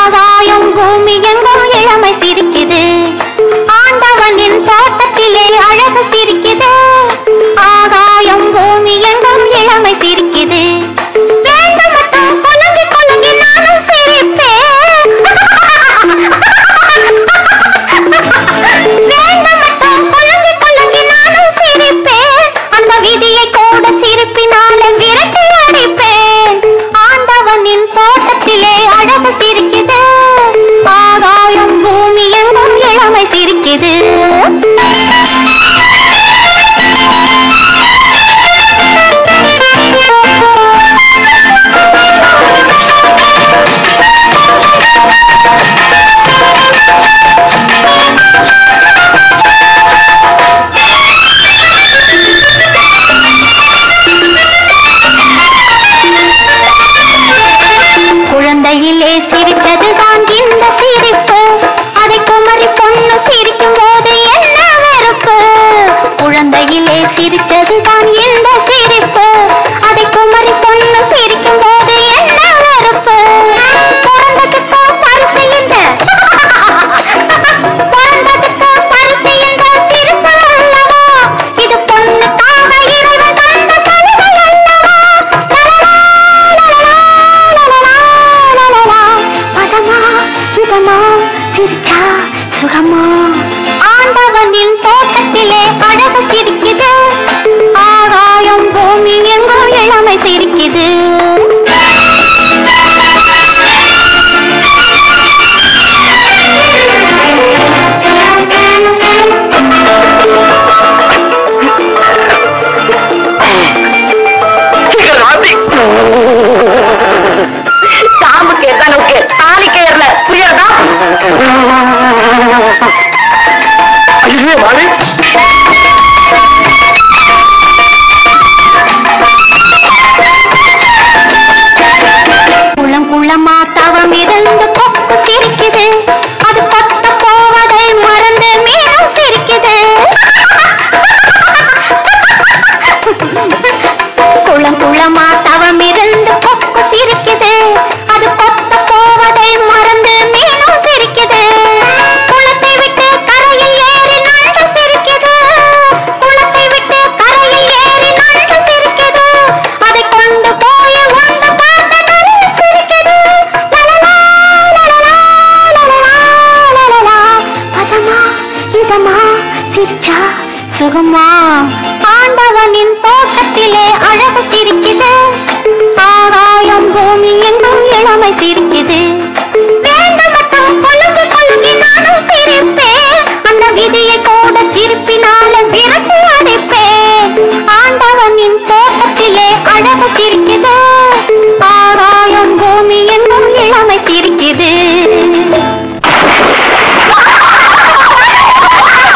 ஆகாயம் பூமி எங்கும் இளமை சிரிக்குது. ஆண்டவனின் தோட்டத்திலே அழகு சிரிக்குது. ஆகாயம் பூமி எங்கும் இளமை சிரிக்குது. இது. குழந்தையிலே சிரித்ததுதான் இந்த சிரிப்பு. அதை குமரிப்பு குழந்தையிலே சிரிச்சதுதான் இந்த சிரிப்பு அதை குமரி பொண்ணு சிரிக்கும் போது என்ன மறுப்பு சுகமா ஆண்டவனின் தோட்டத்திலே அழகு கிடைக்குது சிரிச்சா சுகமா? ஆண்டவனின் தோட்டத்திலே அழகு சிரிக்குது. ஆகாயம் பூமி எங்கும் இளமை சிரிக்குது. அந்த விதியை கூட திருப்பினால விரட்டி அடிப்பேன். ஆண்டவனின் தோட்டத்திலே அழகு சிரிக்கு